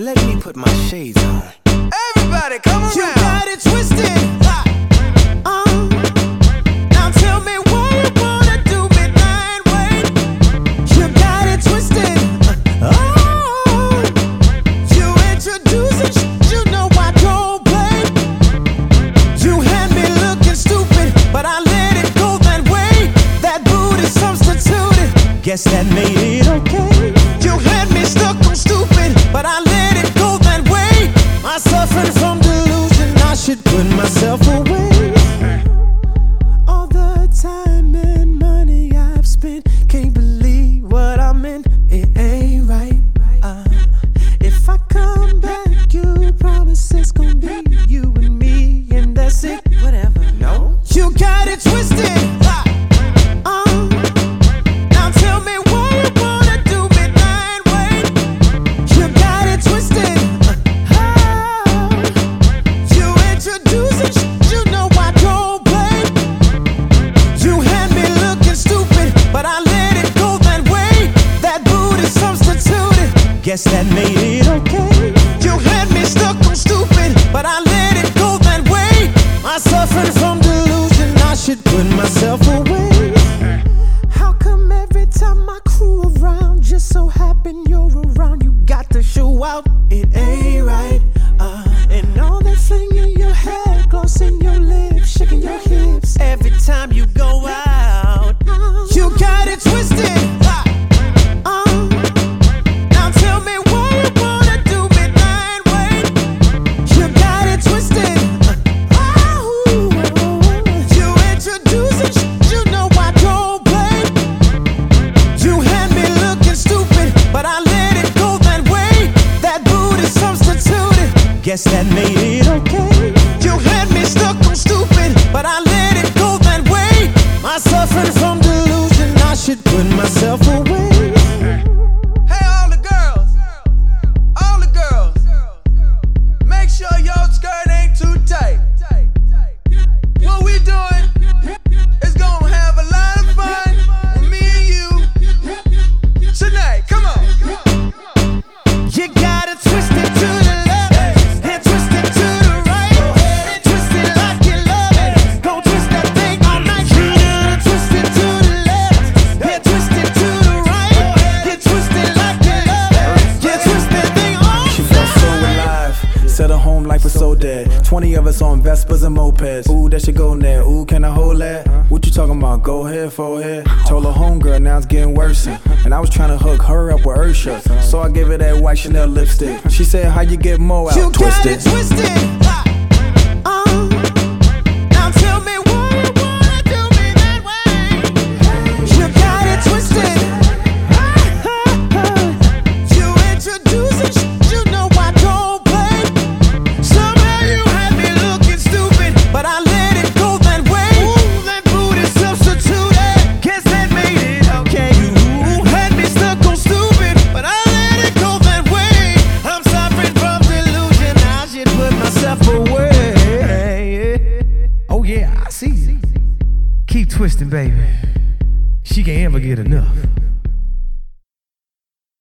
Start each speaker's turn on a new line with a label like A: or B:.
A: Let me put my shades on.
B: Everybody, come around.
A: Uh, you got it twisted. Now tell me you wanna do. You got it twisted. Oh. You you know I don't. You had me looking stupid, but I let it go that way. That booty substituted. Guess that. away. guess that made guess that made it
B: life is
C: so dead. 20 of us on Vespas and mopeds. Ooh, that should go there. Ooh, can I hold that? What you talking about? Go ahead, forehead. Told her homegirl, now it's getting worse. And I was trying to hook her up with Ursha. So I gave her that white Chanel lipstick. She said, How you get mo out?
A: You
C: twisted.
A: Got it twisted.
D: see you. Keep twisting, baby. She can't ever get enough.